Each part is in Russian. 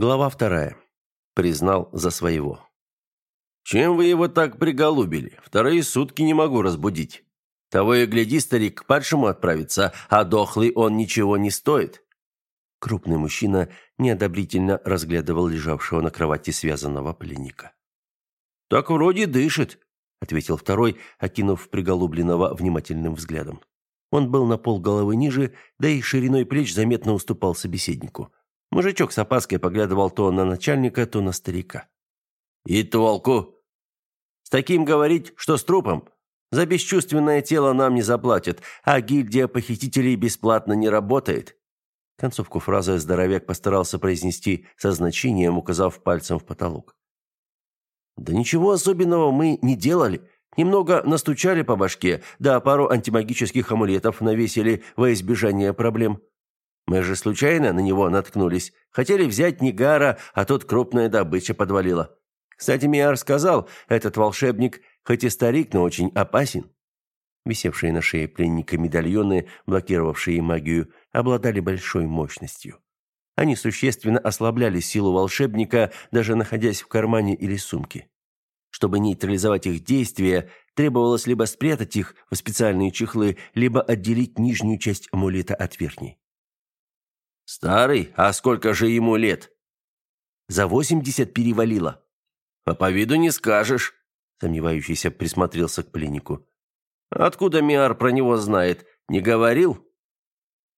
Глава вторая. Признал за своего. «Чем вы его так приголубили? Вторые сутки не могу разбудить. Того и гляди, старик к падшему отправится, а дохлый он ничего не стоит». Крупный мужчина неодобрительно разглядывал лежавшего на кровати связанного пленника. «Так вроде дышит», — ответил второй, окинув приголубленного внимательным взглядом. Он был на пол головы ниже, да и шириной плеч заметно уступал собеседнику. Мужичок с опаской поглядывал то на начальника, то на старика. «И толку?» «С таким говорить, что с трупом. За бесчувственное тело нам не заплатят, а гильдия похитителей бесплатно не работает». Концовку фразы здоровяк постарался произнести со значением, указав пальцем в потолок. «Да ничего особенного мы не делали. Немного настучали по башке, да пару антимагических амулетов навесили во избежание проблем. Мы же случайно на него наткнулись. Хотели взять Нигара, а тут крупная добыча подвалила. Кстати, Миар сказал, этот волшебник, хоть и старик, но очень опасен. Висевшие на шее пленника медальоны, блокировавшие магию, обладали большой мощностью. Они существенно ослабляли силу волшебника, даже находясь в кармане или сумке. Чтобы нейтрализовать их действие, требовалось либо спрятать их в специальные чехлы, либо отделить нижнюю часть амулета от верхней. Старый? А сколько же ему лет? За восемьдесят перевалило. А по виду не скажешь. Сомневающийся присмотрелся к пленнику. Откуда Миар про него знает? Не говорил?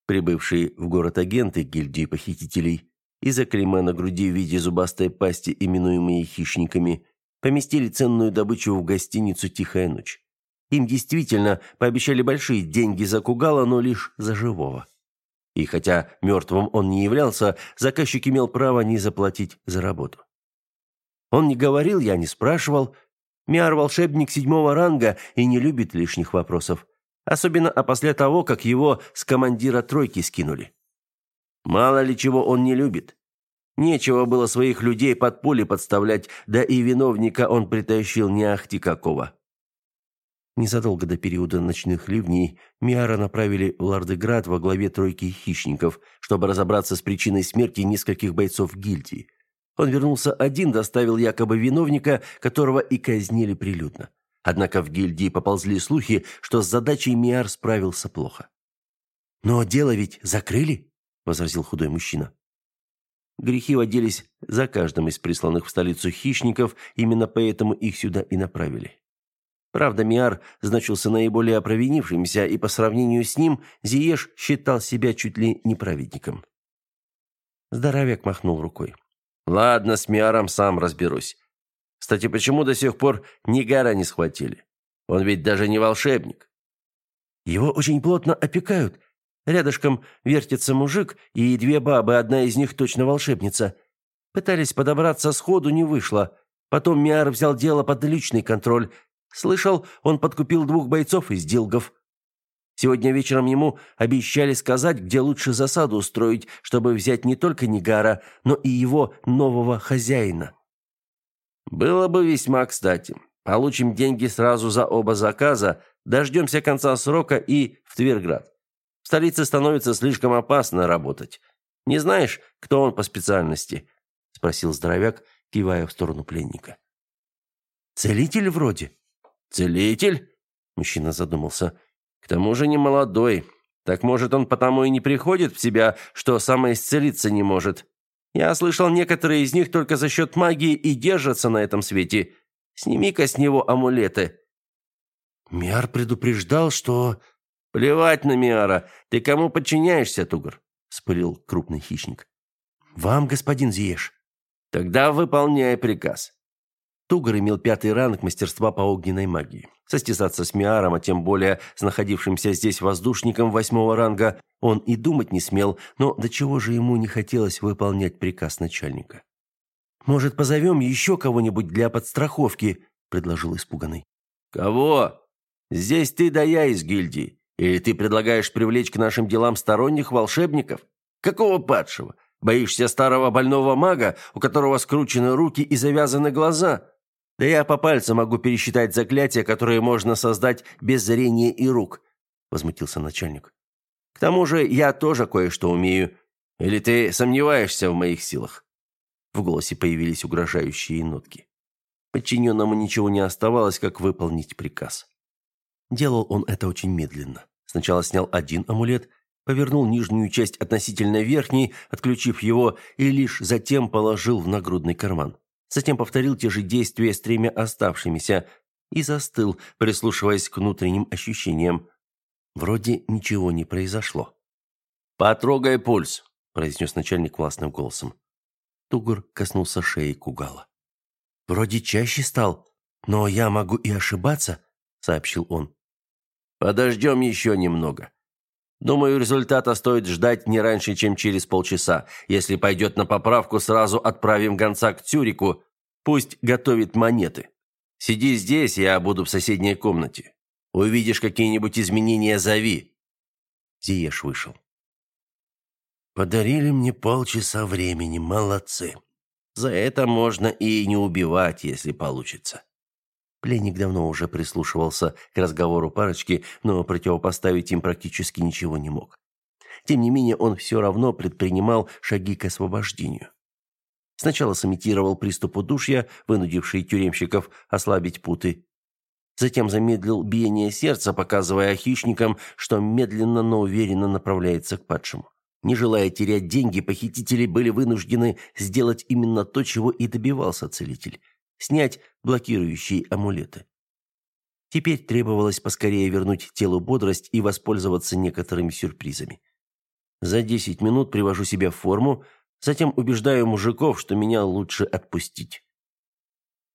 Прибывшие в город агенты гильдии похитителей из-за клейма на груди в виде зубастой пасти, именуемые хищниками, поместили ценную добычу в гостиницу «Тихая ночь». Им действительно пообещали большие деньги за Кугала, но лишь за живого. И хотя мертвым он не являлся, заказчик имел право не заплатить за работу. Он не говорил, я не спрашивал. Миар – волшебник седьмого ранга и не любит лишних вопросов. Особенно а после того, как его с командира тройки скинули. Мало ли чего он не любит. Нечего было своих людей под пули подставлять, да и виновника он притащил не ахти какого. Незадолго до периода ночных ливней Миара направили в Лардеград во главе тройки хищников, чтобы разобраться с причиной смерти нескольких бойцов гильдии. Он вернулся один, доставил якобы виновника, которого и казнили прилюдно. Однако в гильдии поползли слухи, что с задачей Миар справился плохо. «Но дело ведь закрыли?» – возразил худой мужчина. Грехи водились за каждым из присланных в столицу хищников, именно поэтому их сюда и направили. Правда, Миар значился наиболее провинившимся, и по сравнению с ним Зиеш считал себя чуть ли не праведником. Здоровяк махнул рукой. «Ладно, с Миаром сам разберусь. Кстати, почему до сих пор Нигара не схватили? Он ведь даже не волшебник». «Его очень плотно опекают. Рядышком вертится мужик и две бабы, одна из них точно волшебница. Пытались подобраться сходу, не вышло. Потом Миар взял дело под личный контроль, Слышал, он подкупил двух бойцов из Дилгов. Сегодня вечером ему обещали сказать, где лучше засаду устроить, чтобы взять не только Нигара, но и его нового хозяина. Было бы весьма кстати. Получим деньги сразу за оба заказа, дождемся конца срока и в Тверград. В столице становится слишком опасно работать. Не знаешь, кто он по специальности? спросил здоровяк, кивая в сторону пленника. Целитель вроде, «Целитель?» – мужчина задумался. «К тому же не молодой. Так, может, он потому и не приходит в себя, что самоисцелиться не может. Я слышал, некоторые из них только за счет магии и держатся на этом свете. Сними-ка с него амулеты». Миар предупреждал, что... «Плевать на Миара. Ты кому подчиняешься, Тугр?» – спылил крупный хищник. «Вам, господин Зиеш». «Тогда выполняй приказ. Тугар имел пятый ранг мастерства по огненной магии. Состязаться с Миаром, а тем более с находившимся здесь воздушником восьмого ранга, он и думать не смел, но до чего же ему не хотелось выполнять приказ начальника. «Может, позовем еще кого-нибудь для подстраховки?» – предложил испуганный. «Кого? Здесь ты да я из гильдии. Или ты предлагаешь привлечь к нашим делам сторонних волшебников? Какого падшего? Боишься старого больного мага, у которого скручены руки и завязаны глаза?» Да я по пальцам могу пересчитать заклятия, которые можно создать без зрения и рук, возмутился начальник. К тому же, я тоже кое-что умею. Или ты сомневаешься в моих силах? В голосе появились угрожающие нотки. Подчиненному ничего не оставалось, как выполнить приказ. Делал он это очень медленно. Сначала снял один амулет, повернул нижнюю часть относительно верхней, отключив его, и лишь затем положил в нагрудный карман. Затем повторил те же действия с тремя оставшимися и застыл, прислушиваясь к внутренним ощущениям. Вроде ничего не произошло. «Потрогай пульс», – произнес начальник властным голосом. Тугр коснулся шеи Кугала. «Вроде чаще стал, но я могу и ошибаться», – сообщил он. «Подождем еще немного. Думаю, результата стоит ждать не раньше, чем через полчаса. Если пойдет на поправку, сразу отправим гонца к Тюрику. Пусть готовит монеты. Сиди здесь, я буду в соседней комнате. Увидишь какие-нибудь изменения, зови». Зиеш вышел. Подарили мне полчаса времени, молодцы. За это можно и не убивать, если получится. Пленник давно уже прислушивался к разговору парочки, но противопоставить им практически ничего не мог. Тем не менее, он все равно предпринимал шаги к освобождению. Сначала сымитировал приступ удушья, вынудивший тюремщиков ослабить путы. Затем замедлил биение сердца, показывая хищникам, что медленно, но уверенно направляется к падшему. Не желая терять деньги, похитители были вынуждены сделать именно то, чего и добивался целитель – снять блокирующие амулеты. Теперь требовалось поскорее вернуть телу бодрость и воспользоваться некоторыми сюрпризами. За 10 минут привожу себя в форму, затем убеждаю мужиков, что меня лучше отпустить.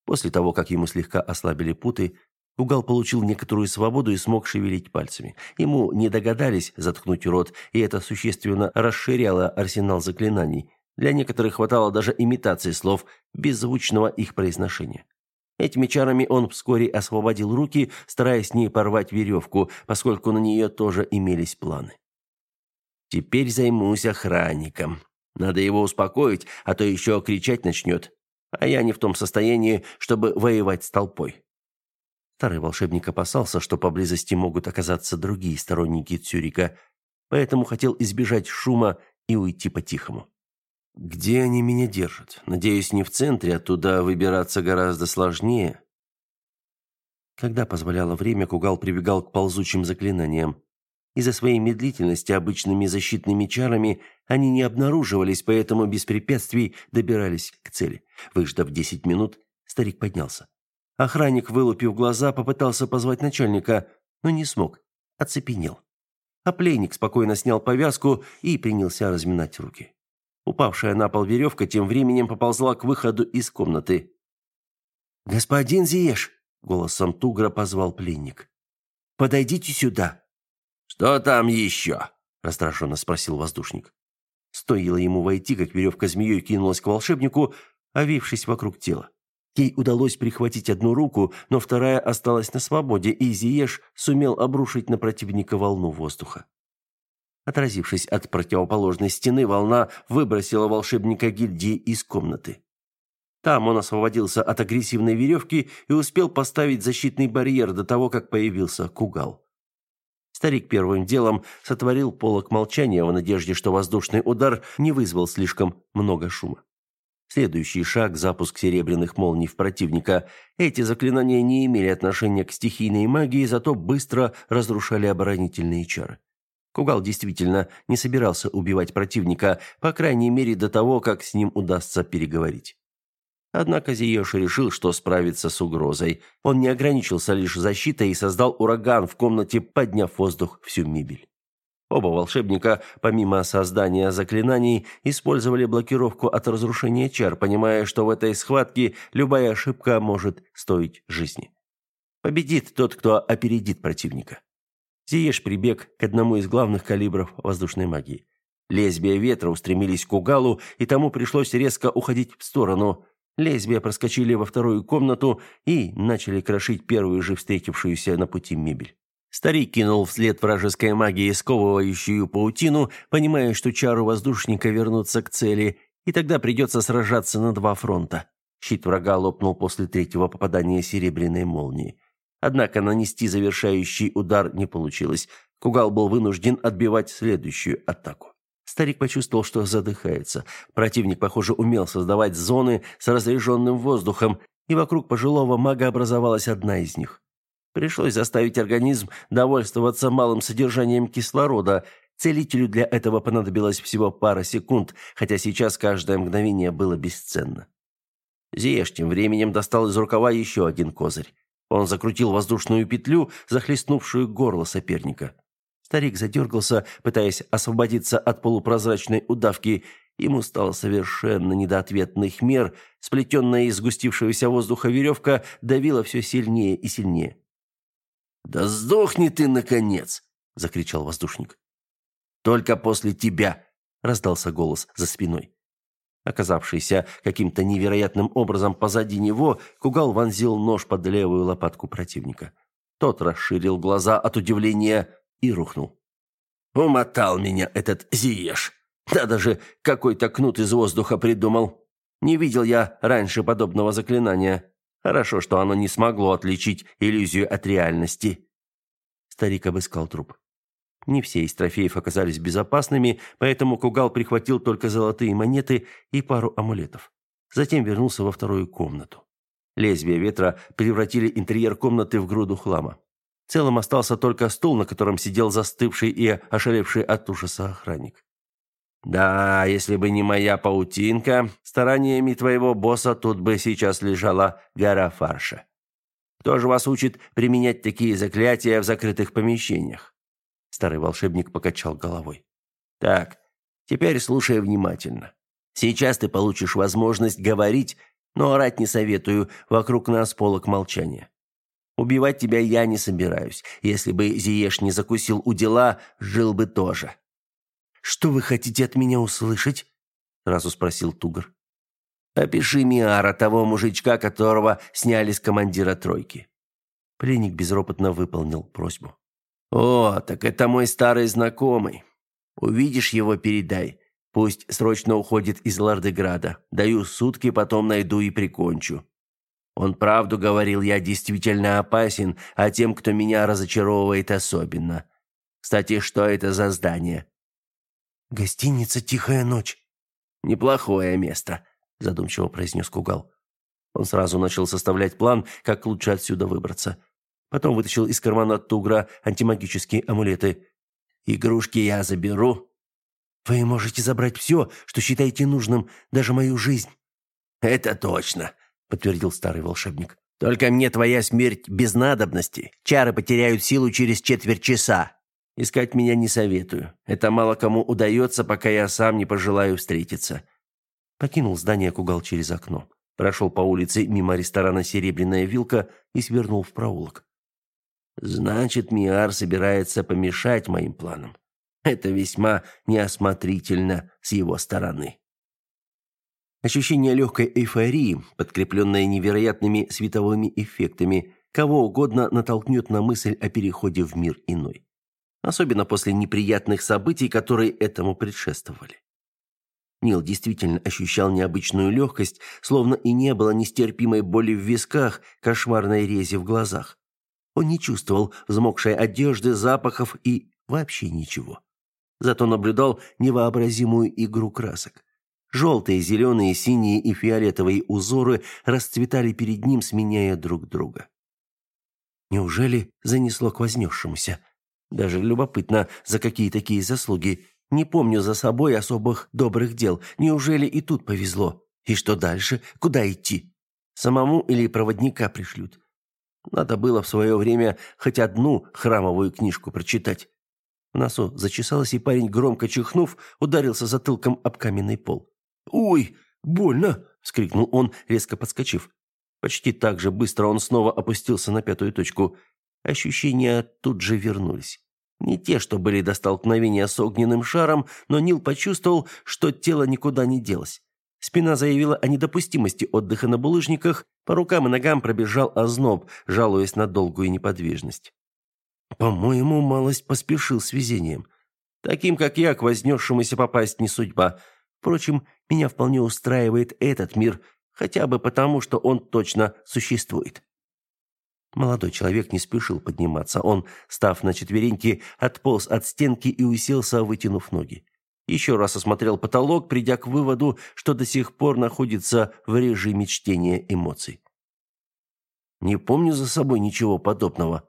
После того, как ему слегка ослабили путы, Угал получил некоторую свободу и смог шевелить пальцами. Ему не догадались заткнуть рот, и это существенно расширяло арсенал заклинаний. Для некоторых хватало даже имитации слов, беззвучного их произношения. Этими чарами он вскоре освободил руки, стараясь не порвать веревку, поскольку на нее тоже имелись планы. «Теперь займусь охранником. Надо его успокоить, а то еще кричать начнет. А я не в том состоянии, чтобы воевать с толпой». Старый волшебник опасался, что поблизости могут оказаться другие сторонники Цюрика, поэтому хотел избежать шума и уйти по-тихому. «Где они меня держат? Надеюсь, не в центре, оттуда выбираться гораздо сложнее». Когда позволяло время, Кугал прибегал к ползучим заклинаниям. Из-за своей медлительности обычными защитными чарами они не обнаруживались, поэтому без препятствий добирались к цели. Выждав десять минут, старик поднялся. Охранник, вылупив глаза, попытался позвать начальника, но не смог. Оцепенел. А пленник спокойно снял повязку и принялся разминать руки. Упавшая на пол веревка тем временем поползла к выходу из комнаты. «Господин Зиеш!» — голосом Тугра позвал пленник. «Подойдите сюда!» «Что там еще?» — раздраженно спросил воздушник. Стоило ему войти, как веревка змеей кинулась к волшебнику, овившись вокруг тела. Ей удалось прихватить одну руку, но вторая осталась на свободе, и Зиеш сумел обрушить на противника волну воздуха. Отразившись от противоположной стены, волна выбросила волшебника гильдии из комнаты. Там он освободился от агрессивной веревки и успел поставить защитный барьер до того, как появился Кугал. Старик первым делом сотворил полок молчания в надежде, что воздушный удар не вызвал слишком много шума. Следующий шаг – запуск серебряных молний в противника. Эти заклинания не имели отношения к стихийной магии, зато быстро разрушали оборонительные чары. Кугал действительно не собирался убивать противника, по крайней мере до того, как с ним удастся переговорить. Однако Зиёши решил, что справится с угрозой. Он не ограничился лишь защитой и создал ураган в комнате, подняв в воздух всю мебель. Оба волшебника, помимо создания заклинаний, использовали блокировку от разрушения чар, понимая, что в этой схватке любая ошибка может стоить жизни. Победит тот, кто опередит противника. Зиеш прибег к одному из главных калибров воздушной магии. Лезвия ветра устремились к Угалу, и тому пришлось резко уходить в сторону. Лезвия проскочили во вторую комнату и начали крошить первую же встретившуюся на пути мебель. Старик кинул вслед вражеской магии сковывающую паутину, понимая, что чару воздушника вернутся к цели, и тогда придется сражаться на два фронта. Щит врага лопнул после третьего попадания серебряной молнии. Однако нанести завершающий удар не получилось. Кугал был вынужден отбивать следующую атаку. Старик почувствовал, что задыхается. Противник, похоже, умел создавать зоны с разряженным воздухом, и вокруг пожилого мага образовалась одна из них. Пришлось заставить организм довольствоваться малым содержанием кислорода. Целителю для этого понадобилось всего пара секунд, хотя сейчас каждое мгновение было бесценно. Зиеш тем временем достал из рукава еще один козырь. Он закрутил воздушную петлю, захлестнувшую горло соперника. Старик задергался, пытаясь освободиться от полупрозрачной удавки. Ему стало совершенно не до ответных мер. Сплетенная из сгустившегося воздуха веревка давила все сильнее и сильнее. «Да сдохни ты, наконец!» — закричал воздушник. «Только после тебя!» — раздался голос за спиной. Оказавшийся каким-то невероятным образом позади него, Кугал вонзил нож под левую лопатку противника. Тот расширил глаза от удивления и рухнул. «Умотал меня этот Зиеш! Да даже какой-то кнут из воздуха придумал! Не видел я раньше подобного заклинания. Хорошо, что оно не смогло отличить иллюзию от реальности». Старик обыскал труп. Не все из трофеев оказались безопасными, поэтому Кугал прихватил только золотые монеты и пару амулетов. Затем вернулся во вторую комнату. Лезвия ветра превратили интерьер комнаты в груду хлама. В целом остался только стул, на котором сидел застывший и ошалевший от ужаса охранник. «Да, если бы не моя паутинка, стараниями твоего босса тут бы сейчас лежала гора фарша. Кто же вас учит применять такие заклятия в закрытых помещениях? Старый волшебник покачал головой. Так, теперь слушай внимательно. Сейчас ты получишь возможность говорить, но орать не советую, вокруг нас полок молчания. Убивать тебя я не собираюсь. Если бы Зиеш не закусил у дела, жил бы тоже. Что вы хотите от меня услышать? сразу спросил Тугр. Опиши Миара, того мужичка, которого сняли с командира тройки. Пленник безропотно выполнил просьбу. «О, так это мой старый знакомый. Увидишь его, передай. Пусть срочно уходит из Лардеграда. Даю сутки, потом найду и прикончу. Он правду говорил, я действительно опасен, а тем, кто меня разочаровывает особенно. Кстати, что это за здание?» «Гостиница «Тихая ночь». «Неплохое место», – задумчиво произнес Кугал. Он сразу начал составлять план, как лучше отсюда выбраться. Потом вытащил из кармана Тугра антимагические амулеты. «Игрушки я заберу». «Вы можете забрать все, что считаете нужным, даже мою жизнь». «Это точно», — подтвердил старый волшебник. «Только мне твоя смерть без надобности. Чары потеряют силу через четверть часа. Искать меня не советую. Это мало кому удается, пока я сам не пожелаю встретиться». Покинул здание Кугал через окно. Прошел по улице мимо ресторана «Серебряная вилка» и свернул в проулок. Значит, Миар собирается помешать моим планам. Это весьма неосмотрительно с его стороны. Ощущение легкой эйфории, подкрепленное невероятными световыми эффектами, кого угодно натолкнет на мысль о переходе в мир иной. Особенно после неприятных событий, которые этому предшествовали. Нил действительно ощущал необычную легкость, словно и не было нестерпимой боли в висках, кошмарной рези в глазах. Он не чувствовал взмокшей одежды, запахов и вообще ничего. Зато наблюдал невообразимую игру красок. Желтые, зеленые, синие и фиолетовые узоры расцветали перед ним, сменяя друг друга. Неужели занесло к вознесшемуся? Даже любопытно, за какие такие заслуги. Не помню за собой особых добрых дел. Неужели и тут повезло? И что дальше? Куда идти? Самому или проводника пришлют? Надо было в свое время хоть одну храмовую книжку прочитать. В носу зачесалось, и парень, громко чихнув, ударился затылком об каменный пол. «Ой, больно!» – вскрикнул он, резко подскочив. Почти так же быстро он снова опустился на пятую точку. Ощущения тут же вернулись. Не те, что были до столкновения с огненным шаром, но Нил почувствовал, что тело никуда не делось. Спина заявила о недопустимости отдыха на булыжниках, по рукам и ногам пробежал озноб, жалуясь на долгую неподвижность. По-моему, малость поспешил с везением. Таким, как я, к вознесшемуся попасть не судьба. Впрочем, меня вполне устраивает этот мир, хотя бы потому, что он точно существует. Молодой человек не спешил подниматься. Он, став на четвереньки, отполз от стенки и уселся, вытянув ноги. Еще раз осмотрел потолок, придя к выводу, что до сих пор находится в режиме чтения эмоций. Не помню за собой ничего подобного.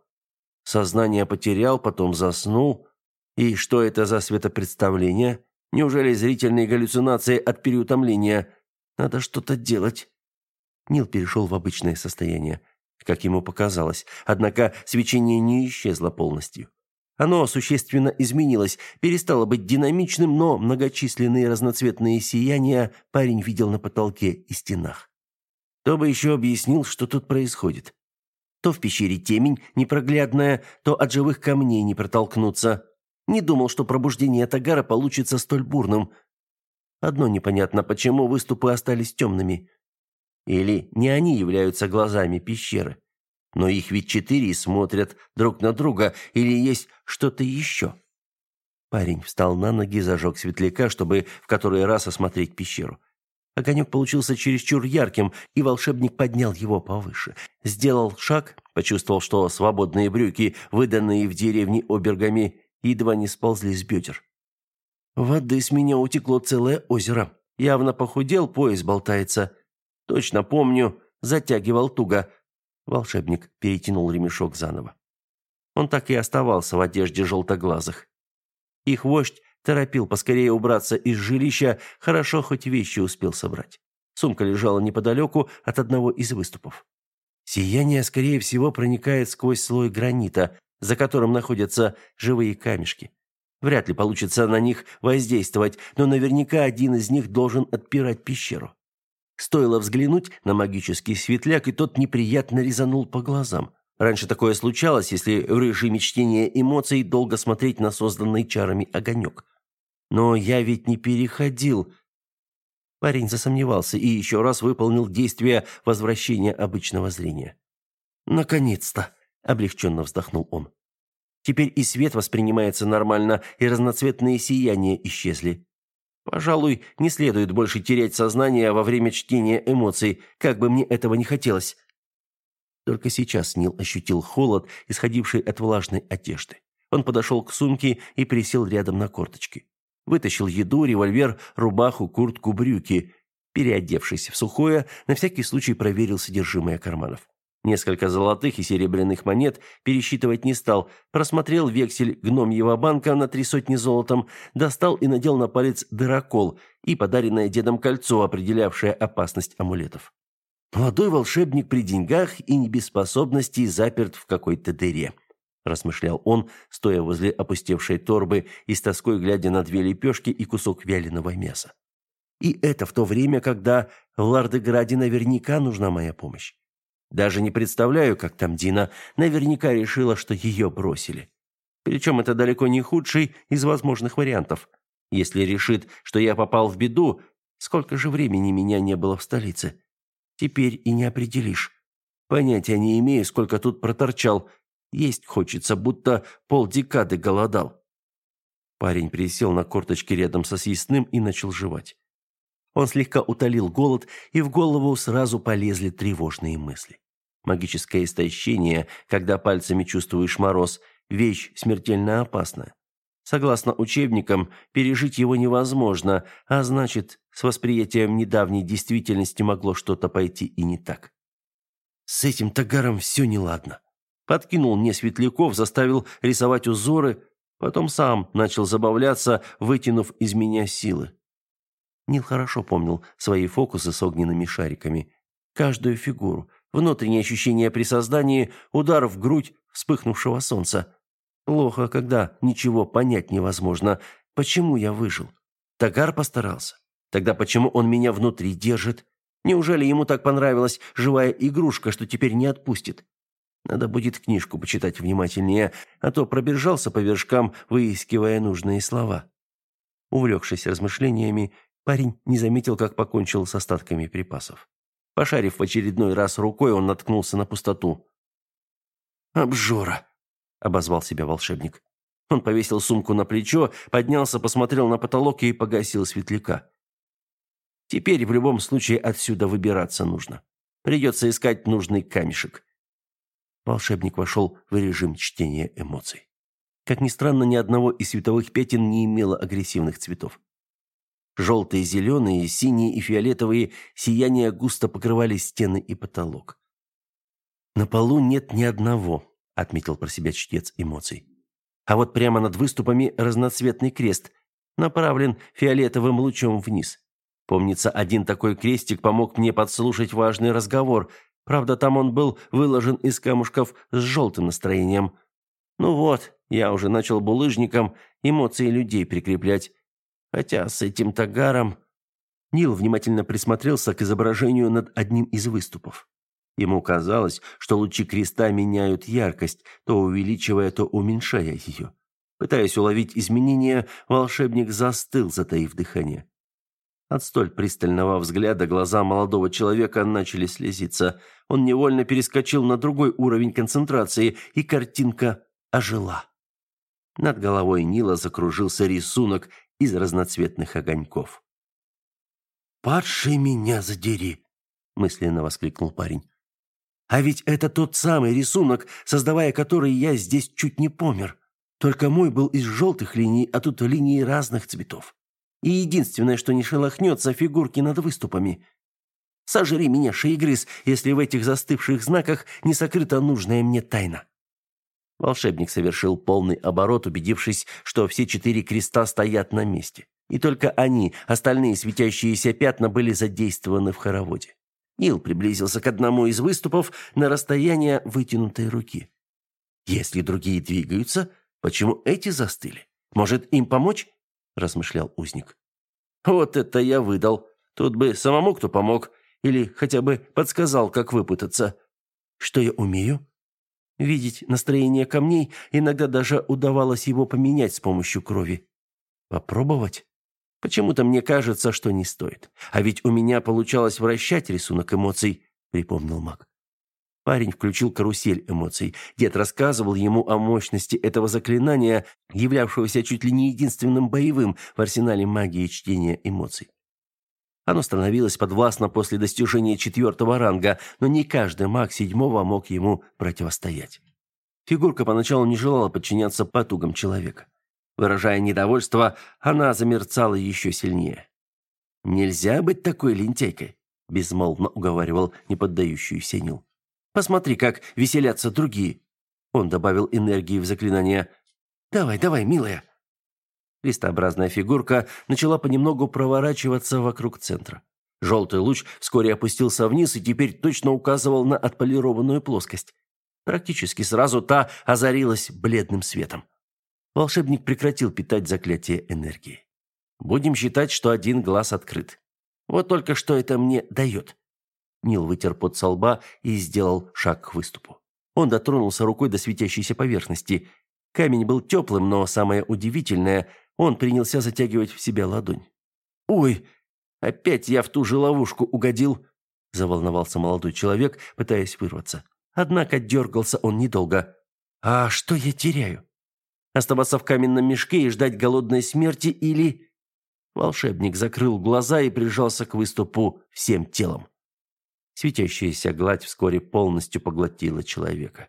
Сознание потерял, потом заснул. И что это за светопредставление? Неужели зрительные галлюцинации от переутомления? Надо что-то делать. Нил перешел в обычное состояние, как ему показалось. Однако свечение не исчезло полностью. Оно существенно изменилось, перестало быть динамичным, но многочисленные разноцветные сияния парень видел на потолке и стенах. Кто бы еще объяснил, что тут происходит? То в пещере темень непроглядная, то от живых камней не протолкнуться. Не думал, что пробуждение Тагара получится столь бурным. Одно непонятно, почему выступы остались темными. Или не они являются глазами пещеры. Но их ведь четыре и смотрят друг на друга, или есть что-то еще. Парень встал на ноги, зажег светляка, чтобы в который раз осмотреть пещеру. Огонек получился чересчур ярким, и волшебник поднял его повыше. Сделал шаг, почувствовал, что свободные брюки, выданные в деревне обергами, едва не сползли с бедер. Воды с меня утекло целое озеро. Явно похудел, пояс болтается. Точно помню, затягивал туго. Волшебник перетянул ремешок заново. Он так и оставался в одежде желтоглазых. Их вождь торопил поскорее убраться из жилища, хорошо хоть вещи успел собрать. Сумка лежала неподалеку от одного из выступов. Сияние, скорее всего, проникает сквозь слой гранита, за которым находятся живые камешки. Вряд ли получится на них воздействовать, но наверняка один из них должен отпирать пещеру. Стоило взглянуть на магический светляк, и тот неприятно резанул по глазам. Раньше такое случалось, если в режиме чтения эмоций долго смотреть на созданный чарами огонек. Но я ведь не переходил. Парень засомневался и еще раз выполнил действие возвращения обычного зрения. «Наконец-то!» – облегченно вздохнул он. Теперь и свет воспринимается нормально, и разноцветные сияния исчезли. Пожалуй, не следует больше терять сознание во время чтения эмоций, как бы мне этого не хотелось. Только сейчас Нил ощутил холод, исходивший от влажной одежды. Он подошел к сумке и присел рядом на корточки. Вытащил еду, револьвер, рубаху, куртку, брюки. Переодевшись в сухое, на всякий случай проверил содержимое карманов. Несколько золотых и серебряных монет пересчитывать не стал, просмотрел вексель гномьего банка на три сотни золотом, достал и надел на палец дырокол и подаренное дедом кольцо, определявшее опасность амулетов. Молодой волшебник при деньгах и небеспособности заперт в какой-то дыре, размышлял он, стоя возле опустевшей торбы и с тоской глядя на две лепешки и кусок вяленого мяса. И это в то время, когда в Лардеграде наверняка нужна моя помощь. Даже не представляю, как там Дина наверняка решила, что ее бросили. Причем это далеко не худший из возможных вариантов. Если решит, что я попал в беду, сколько же времени меня не было в столице? Теперь и не определишь. Понятия не имею, сколько тут проторчал. Есть хочется, будто полдекады голодал. Парень присел на корточки рядом со съестным и начал жевать. Он слегка утолил голод, и в голову сразу полезли тревожные мысли. Магическое истощение, когда пальцами чувствуешь мороз, вещь смертельно опасна. Согласно учебникам, пережить его невозможно, а значит, с восприятием недавней действительности могло что-то пойти и не так. С этим тагаром все неладно. Подкинул мне светляков, заставил рисовать узоры, потом сам начал забавляться, вытянув из меня силы. Нил хорошо помнил свои фокусы с огненными шариками. Каждую фигуру, внутреннее ощущение при создании, удар в грудь вспыхнувшего солнца. Плохо, когда ничего понять невозможно. Почему я выжил? Тагар постарался. Тогда почему он меня внутри держит? Неужели ему так понравилась живая игрушка, что теперь не отпустит? Надо будет книжку почитать внимательнее, а то пробежался по вершкам, выискивая нужные слова. Увлекшись размышлениями, Парень не заметил, как покончил с остатками припасов. Пошарив в очередной раз рукой, он наткнулся на пустоту. «Обжора!» — обозвал себя волшебник. Он повесил сумку на плечо, поднялся, посмотрел на потолок и погасил светляка. Теперь в любом случае отсюда выбираться нужно. Придется искать нужный камешек. Волшебник вошел в режим чтения эмоций. Как ни странно, ни одного из световых пятен не имело агрессивных цветов. Желтые, зеленые, синие и фиолетовые сияния густо покрывали стены и потолок. «На полу нет ни одного», — отметил про себя чтец эмоций. А вот прямо над выступами разноцветный крест, направлен фиолетовым лучом вниз. Помнится, один такой крестик помог мне подслушать важный разговор. Правда, там он был выложен из камушков с желтым настроением. Ну вот, я уже начал булыжником эмоции людей прикреплять. Хотя с этим тагаром... Нил внимательно присмотрелся к изображению над одним из выступов. Ему казалось, что лучи креста меняют яркость, то увеличивая, то уменьшая ее. Пытаясь уловить изменения, волшебник застыл, затаив дыхание. От столь пристального взгляда глаза молодого человека начали слезиться. Он невольно перескочил на другой уровень концентрации, и картинка ожила. Над головой Нила закружился рисунок из разноцветных огоньков. «Падший меня задери!» – мысленно воскликнул парень. «А ведь это тот самый рисунок, создавая который я здесь чуть не помер. Только мой был из желтых линий, а тут линии разных цветов. И единственное, что не шелохнется, фигурки над выступами. Сожри меня, шеегрыз, если в этих застывших знаках не сокрыта нужная мне тайна. Волшебник совершил полный оборот, убедившись, что все четыре креста стоят на месте. И только они, остальные светящиеся пятна, были задействованы в хороводе. Нил приблизился к одному из выступов на расстояние вытянутой руки. Если другие двигаются, почему эти застыли? Может, им помочь? размышлял узник. Вот это я выдал. Тут бы самому кто помог или хотя бы подсказал, как выпутаться. Что я умею? Видеть настроение камней, иногда даже удавалось его поменять с помощью крови. Попробовать? Почему-то мне кажется, что не стоит. А ведь у меня получалось вращать рисунок эмоций, припомнил Мак. Парень включил карусель эмоций. Дед рассказывал ему о мощности этого заклинания, являвшегося чуть ли не единственным боевым в арсенале магии чтения эмоций. Оно становилось подвластно после достижения четвертого ранга, но не каждый маг седьмого мог ему противостоять. Фигурка поначалу не желала подчиняться потугам человека. Выражая недовольство, она замерцала еще сильнее. «Нельзя быть такой лентяйкой», – безмолвно уговаривал неподдающуюся Нил. Посмотри, как веселятся другие. Он добавил энергии в заклинание. Давай, давай, милая. Листообразная фигурка начала понемногу проворачиваться вокруг центра. Желтый луч вскоре опустился вниз и теперь точно указывал на отполированную плоскость. Практически сразу та озарилась бледным светом. Волшебник прекратил питать заклятие энергией. Будем считать, что один глаз открыт. Вот только что это мне дает. Нил вытер пот со лба и сделал шаг к выступу. Он дотронулся рукой до светящейся поверхности. Камень был теплым, но самое удивительное, он принялся затягивать в себя ладонь. «Ой, опять я в ту же ловушку угодил!» заволновался молодой человек, пытаясь вырваться. Однако дергался он недолго. «А что я теряю? Оставаться в каменном мешке и ждать голодной смерти или...» Волшебник закрыл глаза и прижался к выступу всем телом. Светящаяся гладь вскоре полностью поглотила человека.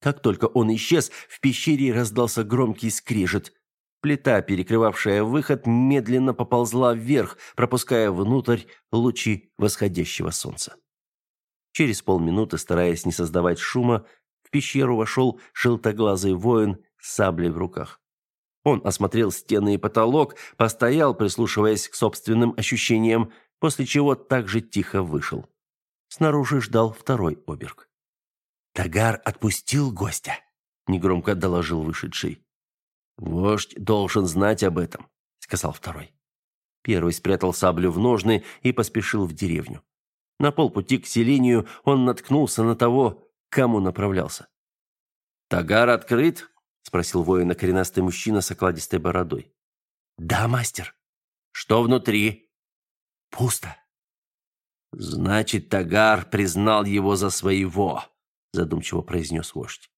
Как только он исчез, в пещере раздался громкий скрежет. Плита, перекрывавшая выход, медленно поползла вверх, пропуская внутрь лучи восходящего солнца. Через полминуты, стараясь не создавать шума, в пещеру вошел желтоглазый воин с саблей в руках. Он осмотрел стены и потолок, постоял, прислушиваясь к собственным ощущениям, после чего также тихо вышел. Снаружи ждал второй оберг. «Тагар отпустил гостя», — негромко доложил вышедший. «Вождь должен знать об этом», — сказал второй. Первый спрятал саблю в ножны и поспешил в деревню. На полпути к селению он наткнулся на того, к кому направлялся. «Тагар открыт?» — спросил воина коренастый мужчина с окладистой бородой. «Да, мастер». «Что внутри?» «Пусто», «Значит, Тагар признал его за своего», — задумчиво произнес вождь.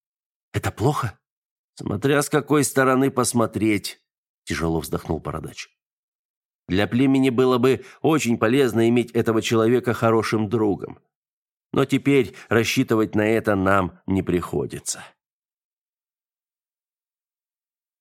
«Это плохо?» «Смотря с какой стороны посмотреть», — тяжело вздохнул бородач. «Для племени было бы очень полезно иметь этого человека хорошим другом. Но теперь рассчитывать на это нам не приходится».